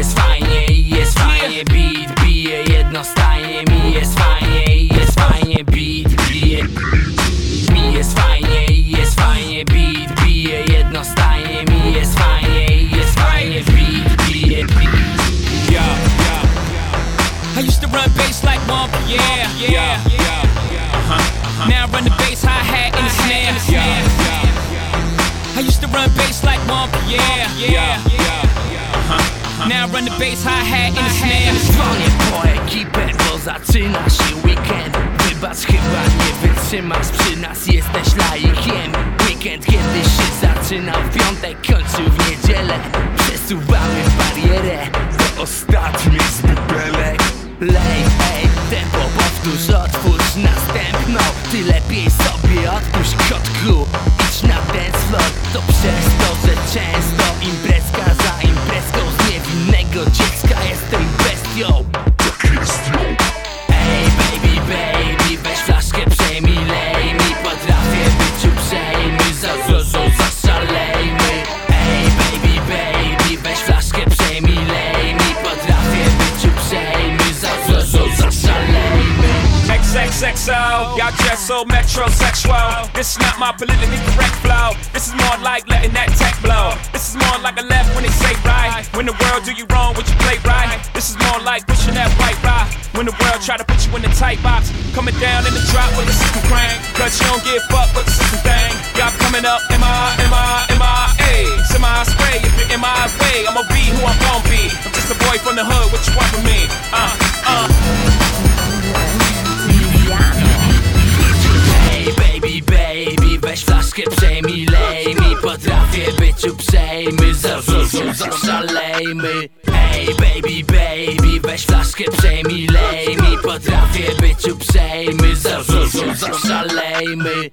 jest fajnie i jest fajnie Beat bije jednostajnie Mi jest fajnie i jest fajnie Beat bije Mi jest fajnie i jest fajnie Beat bije jednostajnie Mi jest fajnie i jest fajnie Beat bije Yeah, yeah. I used to run bass like Womp, yeah, yeah. Now I run the bass, hi hat, and the snare. I used to run bass like Womp, yeah, yeah. Now run the bass, hi hat, and the snare. Dzwonię po ekipę, bo zaczyna się weekend. Wybacz, chyba nie wytrzymasz, przy nas jesteś laikiem. Weekend kiedyś się zaczynał w piątek, kończył w niedzielę. Przesuwamy barierę, to ostatni z butelek. Lej, ej, tempo powtórz, otwórz następną. Ty lepiej sobie odpuść kotku, idź na ten floor. To przez to, że często dziecka bestią Ej baby, baby, weź flaszkę, przejmij, lej mi Potrafię być za, za, zaszalejmy Ej baby, baby, weź flaszkę, przejmij, lej mi Potrafię być za, za, zaszalejmy XXXO, y'all just so metrosexual. This is not my politically correct flow. This is more like letting that tech blow. This is more like a left when they. When the world do you wrong, what you play right. This is more like pushing that white rock. When the world try to put you in the tight box. Coming down in the drop with the system crank. Cause you don't give fuck with the system thing. Y'all coming up, M I, M I, M I, A. Semi spray if you're in my way. I'ma be who I'm gon' be. I'm just a boy from the hood, what you want from me? Uh, Być uprzejmy, za, za, zaszalejmy Ej baby, baby, weź flaszkę, przejmij, lej mi Potrafię być uprzejmy, za, za, zaszalejmy